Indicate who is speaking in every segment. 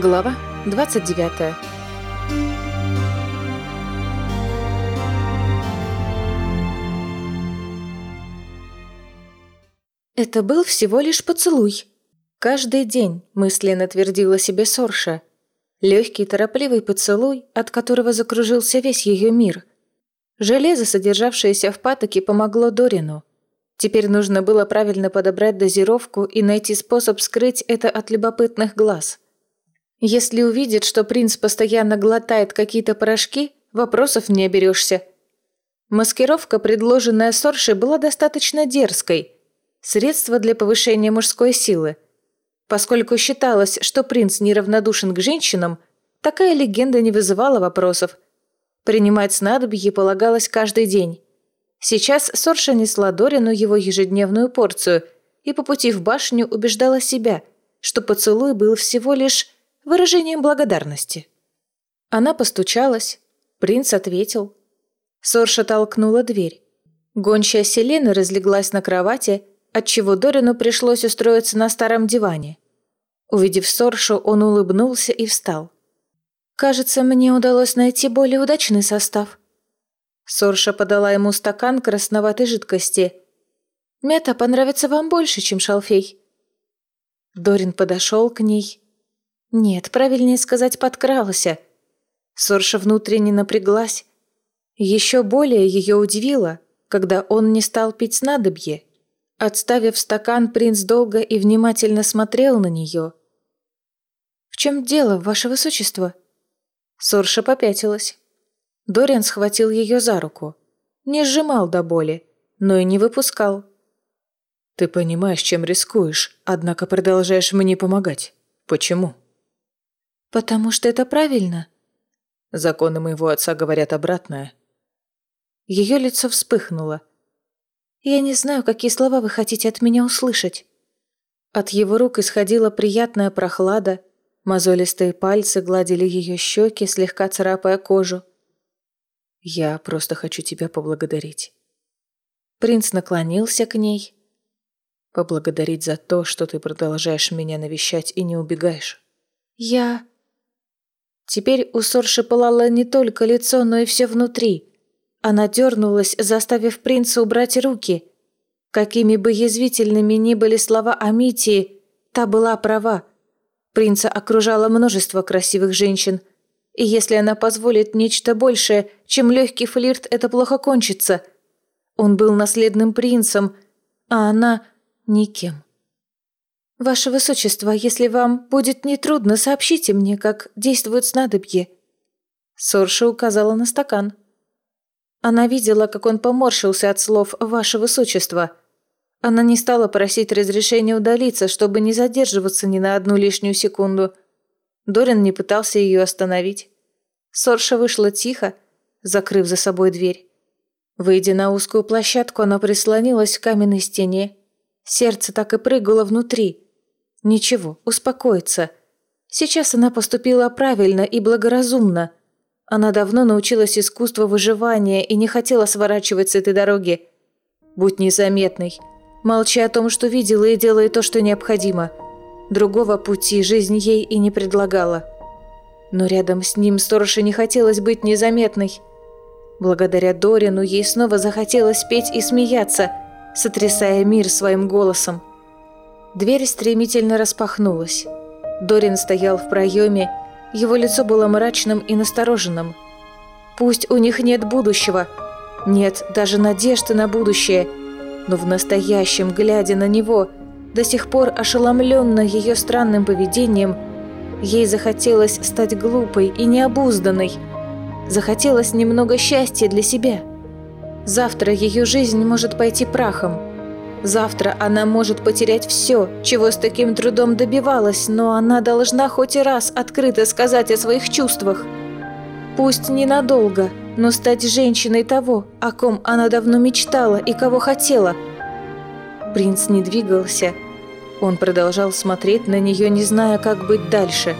Speaker 1: Глава 29 Это был всего лишь поцелуй. Каждый день мысленно твердила себе Сорша. Легкий, торопливый поцелуй, от которого закружился весь ее мир. Железо, содержавшееся в патоке, помогло Дорину. Теперь нужно было правильно подобрать дозировку и найти способ скрыть это от любопытных глаз. Если увидит, что принц постоянно глотает какие-то порошки, вопросов не оберешься. Маскировка, предложенная Соршей, была достаточно дерзкой. Средство для повышения мужской силы. Поскольку считалось, что принц неравнодушен к женщинам, такая легенда не вызывала вопросов. Принимать снадобье полагалось каждый день. Сейчас Сорша несла Дорину его ежедневную порцию и по пути в башню убеждала себя, что поцелуй был всего лишь выражением благодарности. Она постучалась, принц ответил. Сорша толкнула дверь. Гончая Селена разлеглась на кровати, отчего Дорину пришлось устроиться на старом диване. Увидев Соршу, он улыбнулся и встал. «Кажется, мне удалось найти более удачный состав», Сорша подала ему стакан красноватой жидкости. «Мята понравится вам больше, чем шалфей». Дорин подошел к ней. Нет, правильнее сказать, подкрался. Сорша внутренне напряглась. Еще более ее удивило, когда он не стал пить снадобье. Отставив стакан, принц долго и внимательно смотрел на нее. «В чем дело, ваше высочество?» Сорша попятилась. Дориан схватил ее за руку. Не сжимал до боли, но и не выпускал. «Ты понимаешь, чем рискуешь, однако продолжаешь мне помогать. Почему?» «Потому что это правильно». Законы моего отца говорят обратное. Ее лицо вспыхнуло. «Я не знаю, какие слова вы хотите от меня услышать». От его рук исходила приятная прохлада, мозолистые пальцы гладили ее щеки, слегка царапая кожу. Я просто хочу тебя поблагодарить». Принц наклонился к ней. «Поблагодарить за то, что ты продолжаешь меня навещать и не убегаешь». «Я...» Теперь у Сорши пылало не только лицо, но и все внутри. Она дернулась, заставив принца убрать руки. Какими бы язвительными ни были слова Амитии, та была права. Принца окружало множество красивых женщин – и если она позволит нечто большее, чем легкий флирт, это плохо кончится. Он был наследным принцем, а она никем. «Ваше Высочество, если вам будет нетрудно, сообщите мне, как действует снадобье». Сорша указала на стакан. Она видела, как он поморщился от слов «Ваше Высочество». Она не стала просить разрешения удалиться, чтобы не задерживаться ни на одну лишнюю секунду – Дорин не пытался ее остановить. Сорша вышла тихо, закрыв за собой дверь. Выйдя на узкую площадку, она прислонилась к каменной стене. Сердце так и прыгало внутри. Ничего, успокоиться. Сейчас она поступила правильно и благоразумно. Она давно научилась искусству выживания и не хотела сворачивать с этой дороги. Будь незаметной. Молчи о том, что видела, и делай то, что необходимо – Другого пути жизнь ей и не предлагала. Но рядом с ним стороже не хотелось быть незаметной. Благодаря Дорину ей снова захотелось петь и смеяться, сотрясая мир своим голосом. Дверь стремительно распахнулась. Дорин стоял в проеме, его лицо было мрачным и настороженным. Пусть у них нет будущего, нет даже надежды на будущее, но в настоящем, глядя на него, до сих пор ошеломленная ее странным поведением, ей захотелось стать глупой и необузданной. Захотелось немного счастья для себя. Завтра ее жизнь может пойти прахом. Завтра она может потерять все, чего с таким трудом добивалась, но она должна хоть и раз открыто сказать о своих чувствах. Пусть ненадолго, но стать женщиной того, о ком она давно мечтала и кого хотела – Принц не двигался. Он продолжал смотреть на нее, не зная, как быть дальше.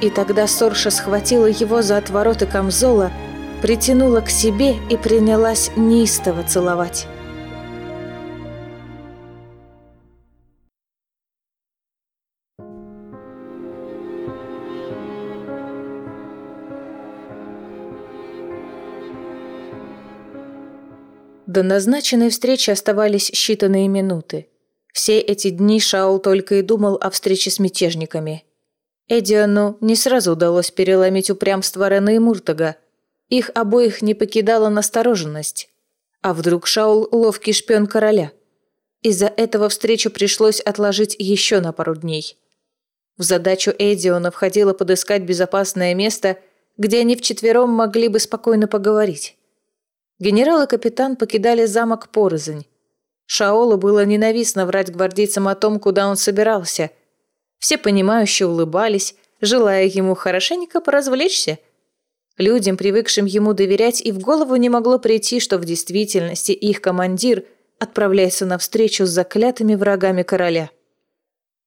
Speaker 1: И тогда Сорша схватила его за отвороты камзола, притянула к себе и принялась неистово целовать. До назначенной встречи оставались считанные минуты. Все эти дни Шаул только и думал о встрече с мятежниками. Эдиану не сразу удалось переломить упрямство Рена и Муртага. Их обоих не покидала настороженность. А вдруг Шаул – ловкий шпион короля? Из-за этого встречу пришлось отложить еще на пару дней. В задачу Эдиона входило подыскать безопасное место, где они вчетвером могли бы спокойно поговорить. Генерал и капитан покидали замок порознь. Шаолу было ненавистно врать гвардейцам о том, куда он собирался. Все понимающие улыбались, желая ему хорошенько поразвлечься. Людям, привыкшим ему доверять, и в голову не могло прийти, что в действительности их командир отправляется на встречу с заклятыми врагами короля.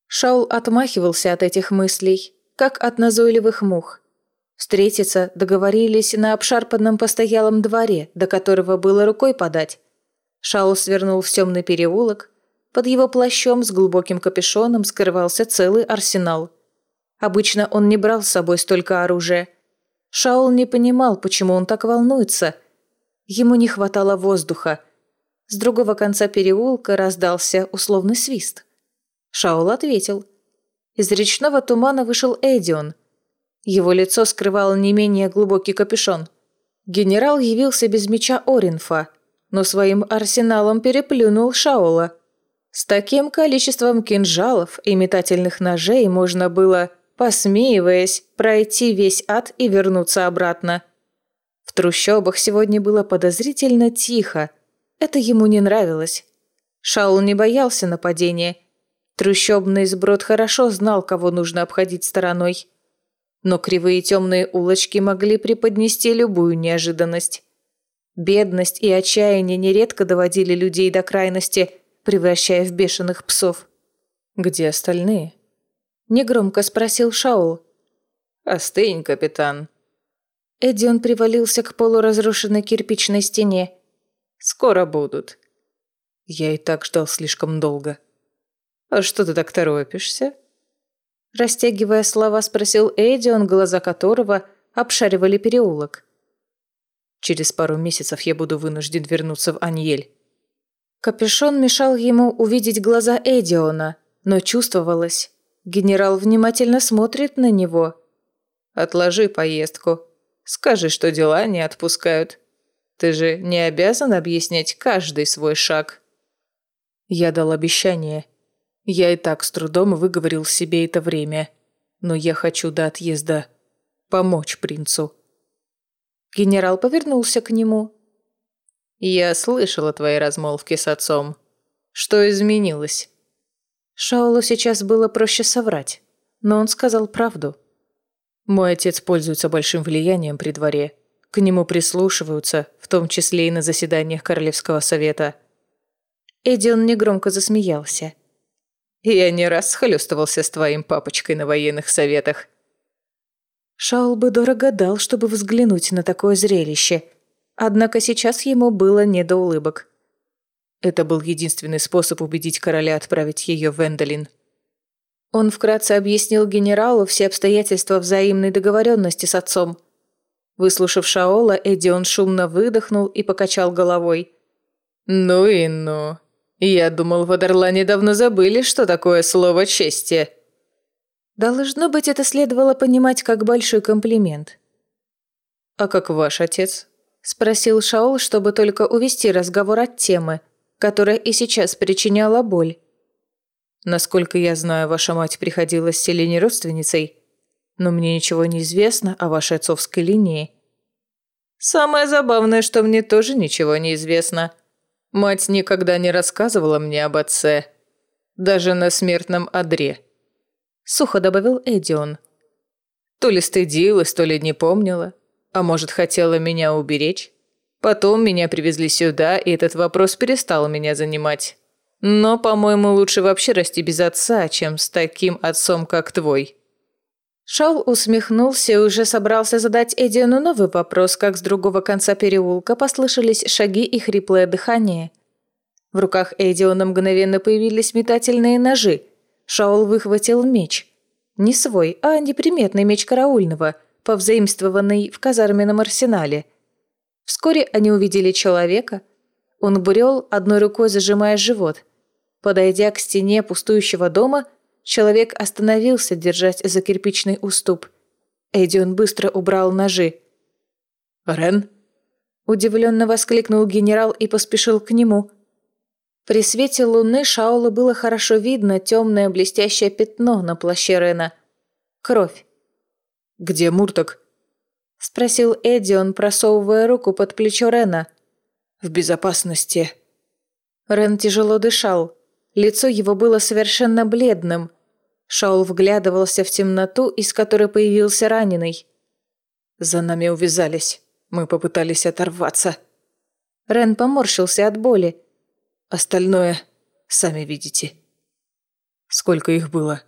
Speaker 1: Шаул отмахивался от этих мыслей, как от назойливых мух. Встретиться договорились на обшарпанном постоялом дворе, до которого было рукой подать. Шаул свернул в темный переулок. Под его плащом с глубоким капюшоном скрывался целый арсенал. Обычно он не брал с собой столько оружия. Шаул не понимал, почему он так волнуется. Ему не хватало воздуха. С другого конца переулка раздался условный свист. Шаул ответил. Из речного тумана вышел Эдион – его лицо скрывал не менее глубокий капюшон. Генерал явился без меча Оринфа, но своим арсеналом переплюнул Шаола. С таким количеством кинжалов и метательных ножей можно было, посмеиваясь, пройти весь ад и вернуться обратно. В трущобах сегодня было подозрительно тихо. Это ему не нравилось. Шаул не боялся нападения. Трущобный сброд хорошо знал, кого нужно обходить стороной но кривые темные улочки могли преподнести любую неожиданность. Бедность и отчаяние нередко доводили людей до крайности, превращая в бешеных псов. «Где остальные?» – негромко спросил Шаул.
Speaker 2: «Остынь, капитан».
Speaker 1: Эдион привалился к полуразрушенной кирпичной стене.
Speaker 2: «Скоро будут».
Speaker 1: Я и так ждал слишком долго.
Speaker 2: «А что ты так торопишься?»
Speaker 1: Растягивая слова, спросил Эдион, глаза которого обшаривали переулок.
Speaker 2: «Через пару месяцев я буду вынужден вернуться в Аньель».
Speaker 1: Капюшон мешал ему увидеть глаза Эдиона, но чувствовалось. Генерал внимательно смотрит на него.
Speaker 2: «Отложи поездку. Скажи, что дела не отпускают. Ты же не обязан объяснять каждый свой шаг».
Speaker 1: Я дал обещание, я и так с трудом выговорил себе это время, но я хочу до отъезда помочь принцу. Генерал повернулся к нему.
Speaker 2: «Я слышала твои размолвки с отцом. Что изменилось?»
Speaker 1: Шаулу сейчас было проще соврать, но он сказал правду.
Speaker 2: «Мой отец пользуется большим влиянием при дворе. К нему прислушиваются, в том числе и на заседаниях Королевского совета».
Speaker 1: Эдион негромко засмеялся.
Speaker 2: Я не раз схлёстывался с твоим папочкой на военных советах».
Speaker 1: Шаул бы дорого дал, чтобы взглянуть на такое зрелище. Однако сейчас ему было не до улыбок.
Speaker 2: Это был единственный способ убедить короля отправить ее в Эндолин.
Speaker 1: Он вкратце объяснил генералу все обстоятельства взаимной договоренности с отцом. Выслушав Шаола, Эдион шумно выдохнул и покачал головой.
Speaker 2: «Ну и ну. «Я думал, в Адерлане давно забыли, что такое слово чести».
Speaker 1: Должно быть, это следовало понимать как большой комплимент.
Speaker 2: «А как ваш отец?»
Speaker 1: – спросил Шаол, чтобы только увести разговор от темы, которая и сейчас причиняла боль.
Speaker 2: «Насколько я знаю, ваша мать приходила с Селине родственницей, но мне ничего не известно о вашей отцовской линии». «Самое забавное, что мне тоже ничего не известно», Мать никогда не рассказывала мне об отце. Даже на смертном одре.
Speaker 1: Сухо добавил Эдион.
Speaker 2: То ли стыдилась, то ли не помнила. А может, хотела меня уберечь. Потом меня привезли сюда, и этот вопрос перестал меня занимать. Но, по-моему, лучше вообще расти без отца, чем с таким отцом, как твой.
Speaker 1: Шаул усмехнулся и уже собрался задать Эдиону новый вопрос, как с другого конца переулка послышались шаги и хриплое дыхание. В руках Эдиона мгновенно появились метательные ножи. Шаул выхватил меч. Не свой, а неприметный меч караульного, повзаимствованный в казарменном арсенале. Вскоре они увидели человека. Он брел, одной рукой зажимая живот. Подойдя к стене пустующего дома, человек остановился, держась за кирпичный уступ. Эдион быстро убрал ножи.
Speaker 2: «Рен?»
Speaker 1: Удивленно воскликнул генерал и поспешил к нему. При свете луны Шаула было хорошо видно темное блестящее пятно на плаще Рена. Кровь.
Speaker 2: «Где Мурток?»
Speaker 1: Спросил Эдион, просовывая руку под плечо Рена.
Speaker 2: «В безопасности».
Speaker 1: Рен тяжело дышал. Лицо его было совершенно бледным. Шаул вглядывался в темноту, из которой появился раненый.
Speaker 2: «За нами увязались. Мы попытались оторваться».
Speaker 1: Рен поморщился от боли.
Speaker 2: «Остальное сами видите». «Сколько их было?»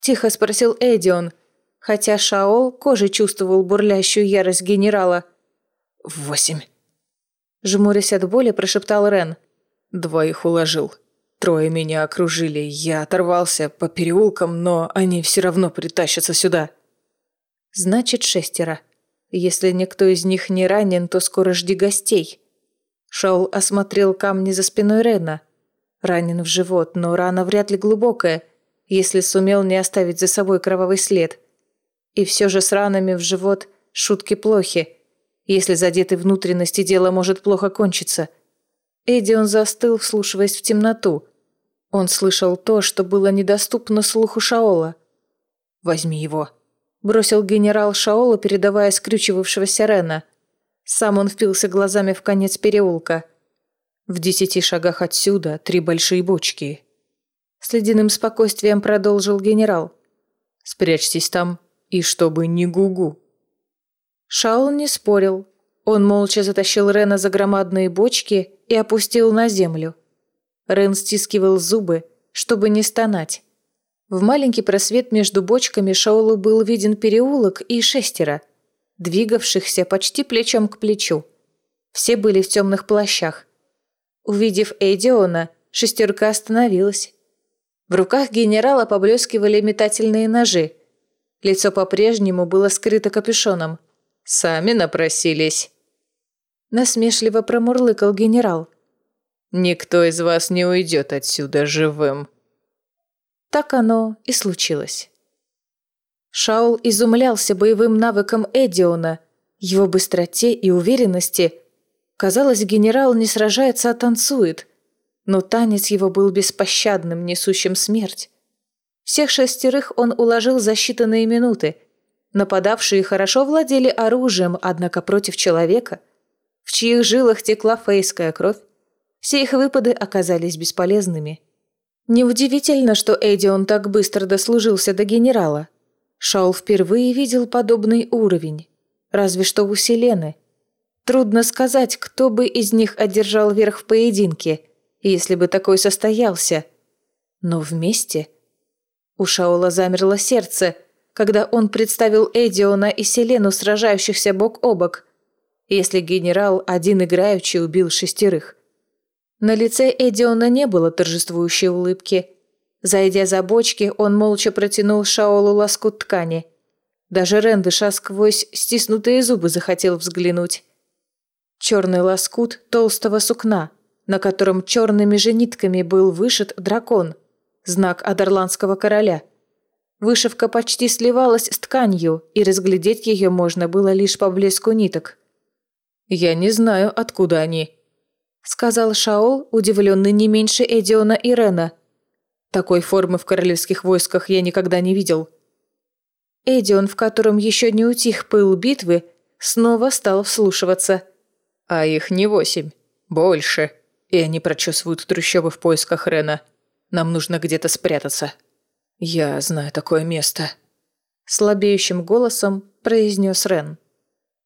Speaker 1: Тихо спросил Эдион, хотя Шаол кожей чувствовал бурлящую ярость генерала.
Speaker 2: «Восемь».
Speaker 1: Жмурясь от боли, прошептал Рен.
Speaker 2: «Двоих уложил. Трое меня окружили. Я оторвался по переулкам, но они все равно притащатся сюда».
Speaker 1: «Значит, шестеро. Если никто из них не ранен, то скоро жди гостей». Шаул осмотрел камни за спиной Рена. Ранен в живот, но рана вряд ли глубокая, если сумел не оставить за собой кровавый след. И все же с ранами в живот шутки плохи. Если задеты внутренности, дело может плохо кончиться. Эдион застыл, вслушиваясь в темноту. Он слышал то, что было недоступно слуху Шаола.
Speaker 2: «Возьми его»,
Speaker 1: бросил генерал Шаола, передавая скрючивавшегося Рена. Сам он впился глазами в конец переулка.
Speaker 2: В десяти шагах отсюда три большие бочки.
Speaker 1: С ледяным спокойствием продолжил генерал.
Speaker 2: Спрячьтесь там, и чтобы не гугу.
Speaker 1: Шаул не спорил. Он молча затащил Рена за громадные бочки и опустил на землю. Рен стискивал зубы, чтобы не стонать. В маленький просвет между бочками Шаулу был виден переулок и шестеро, двигавшихся почти плечом к плечу. Все были в темных плащах. Увидев Эдиона, шестерка остановилась. В руках генерала поблескивали метательные ножи. Лицо по-прежнему было скрыто капюшоном.
Speaker 2: «Сами напросились».
Speaker 1: Насмешливо промурлыкал генерал.
Speaker 2: «Никто из вас не уйдет отсюда живым».
Speaker 1: Так оно и случилось. Шаул изумлялся боевым навыкам Эдиона, его быстроте и уверенности. Казалось, генерал не сражается, а танцует. Но танец его был беспощадным, несущим смерть. Всех шестерых он уложил за считанные минуты. Нападавшие хорошо владели оружием, однако против человека, в чьих жилах текла фейская кровь, все их выпады оказались бесполезными. Неудивительно, что Эдион так быстро дослужился до генерала. Шаул впервые видел подобный уровень. Разве что у Селены. Трудно сказать, кто бы из них одержал верх в поединке, если бы такой состоялся. Но вместе... У Шаула замерло сердце, когда он представил Эдиона и Селену, сражающихся бок о бок, если генерал один играючи убил шестерых. На лице Эдиона не было торжествующей улыбки. Зайдя за бочки, он молча протянул Шаолу лоскут ткани. Даже Рен, дыша сквозь стиснутые зубы, захотел взглянуть. Черный лоскут толстого сукна, на котором черными же нитками был вышит дракон, знак Адерландского короля. Вышивка почти сливалась с тканью, и разглядеть ее можно было лишь по блеску ниток.
Speaker 2: «Я не знаю, откуда они», —
Speaker 1: сказал Шаол, удивленный не меньше Эдиона и Рена.
Speaker 2: «Такой формы в королевских войсках я никогда не видел».
Speaker 1: Эдион, в котором еще не утих пыл битвы, снова стал вслушиваться.
Speaker 2: «А их не восемь, больше, и они прочесывают трущобы в поисках Рена. Нам нужно где-то спрятаться. Я знаю такое место».
Speaker 1: Слабеющим голосом произнес Рен.